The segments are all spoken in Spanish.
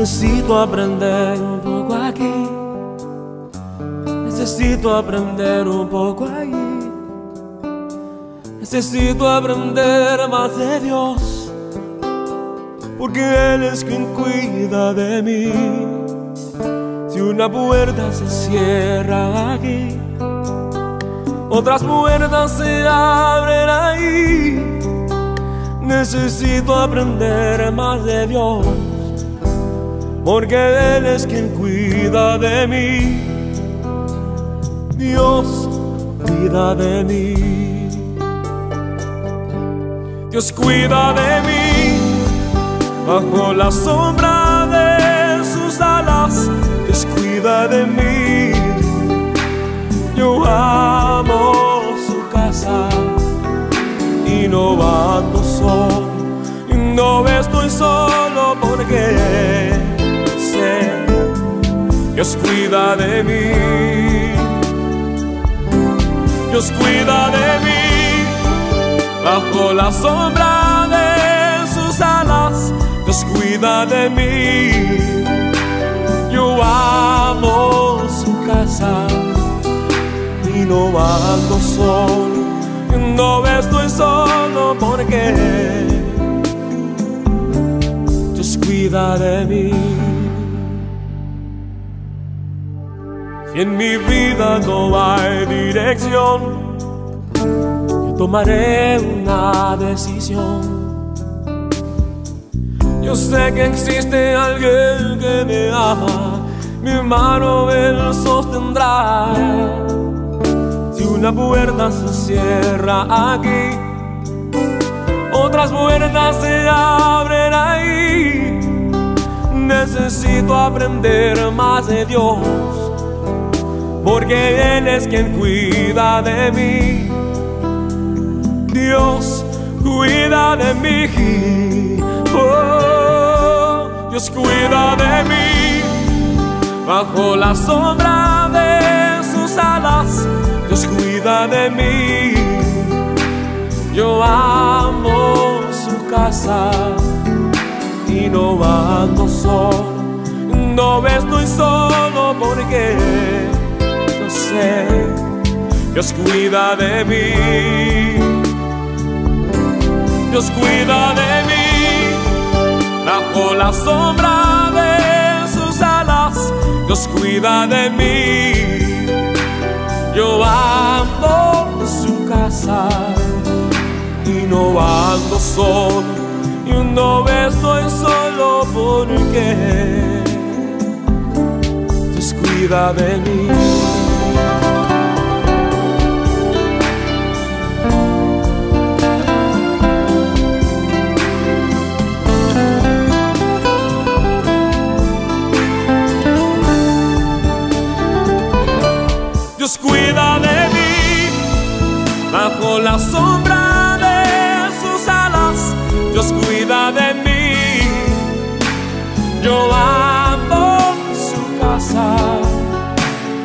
Necesito aprender un poco aquí. Necesito aprender un poco allí. Necesito aprender más de Dios. Porque Él es quien cuida de mí. Si una puerta se cierra aquí, otras puertas se abren ahí. Necesito aprender más de Dios porque Él es quien cuida de mí. Dios cuida de mí. Dios cuida de mí bajo la sombra de sus alas. Dios cuida de mí. Yo amo su casa y no ando solo. No estoy solo porque Dios cuida de mí. Dios cuida de mí bajo la sombra de sus alas. Dios cuida de mí. Yo amo su casa y no ando solo. No estoy solo porque Dios cuida de mí. En mi vida no hay dirección, yo tomaré una decisión. Yo sé que existe alguien que me ama, mi mano él sostendrá. Si una puerta se cierra aquí, otras puertas se abren ahí. Necesito aprender más de Dios porque Él es quien cuida de mí. Dios cuida de mí. Oh, Dios cuida de mí. Bajo la sombra de sus alas, Dios cuida de mí. Yo amo su casa y no ando solo. No estoy solo porque Dios cuida de mí. Dios cuida de mí bajo la sombra de sus alas. Dios cuida de mí. Yo ando su casa y no ando solo. Y no estoy solo porque Dios cuida de mí. Dios cuida de mí bajo la sombra de sus alas. Dios cuida de mí. Yo amo su casa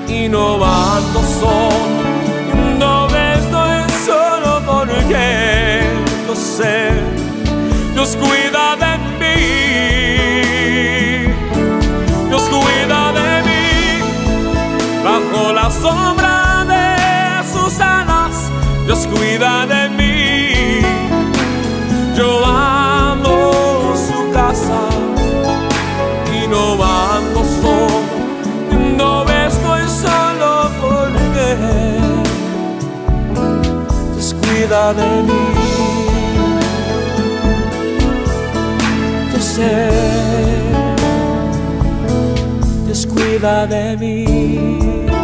y no ando solo. No estoy solo porque lo sé. Dios cuida sombra de sus alas. Dios cuida de mí. Yo amo su casa y no ando solo. No estoy solo porque Dios cuida de mí. Yo sé, Dios cuida de mí.